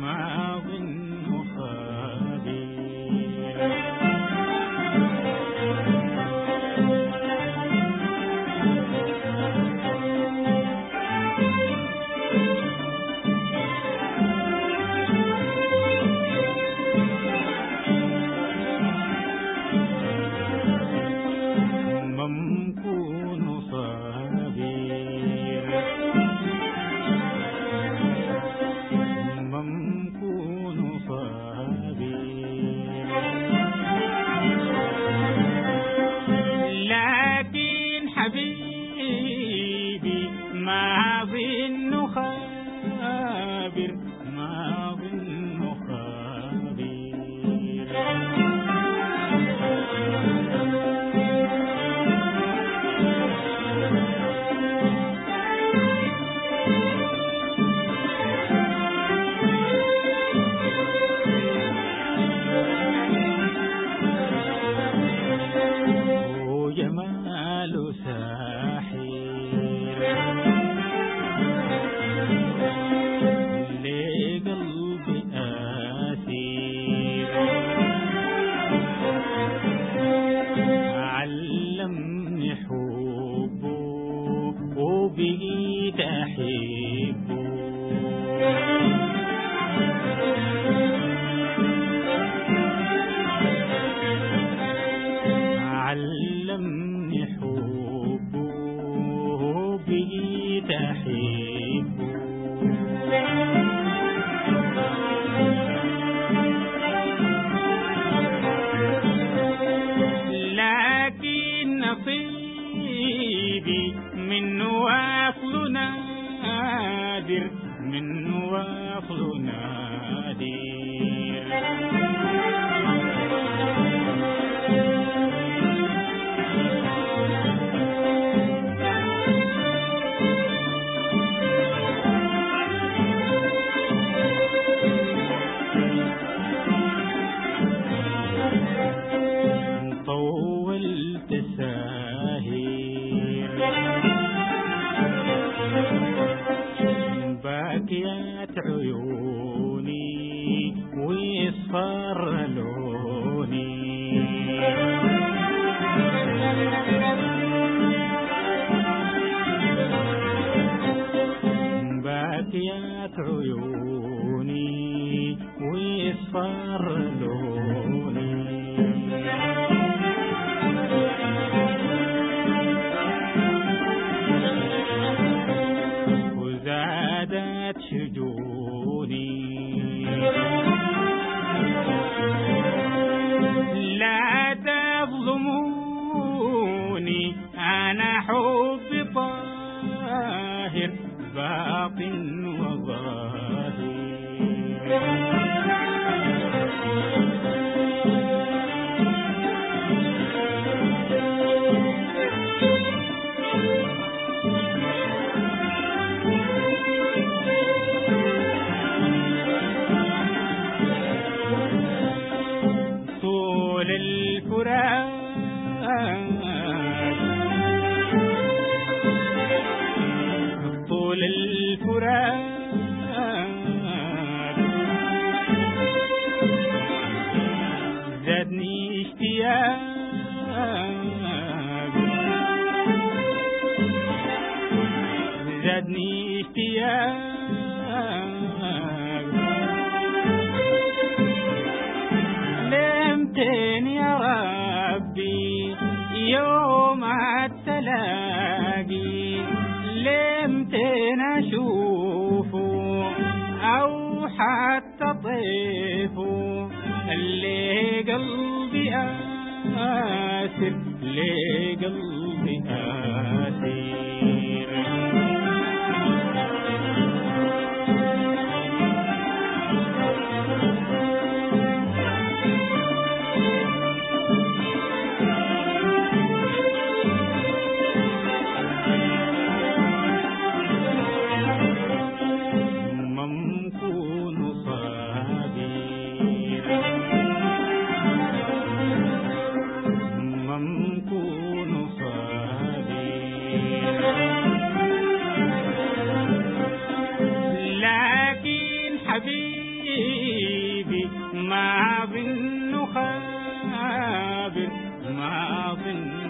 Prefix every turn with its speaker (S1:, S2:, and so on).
S1: ما ظن خابير ممكون ما به من وصل نادر من وصل نادر. ويصفر لوني باكيات عيوني ويصفر لوني التلاقي لمتين اشوفه أو حتى طيفه اللي قلبي آسر اللي قلبي ما خابر ما ظن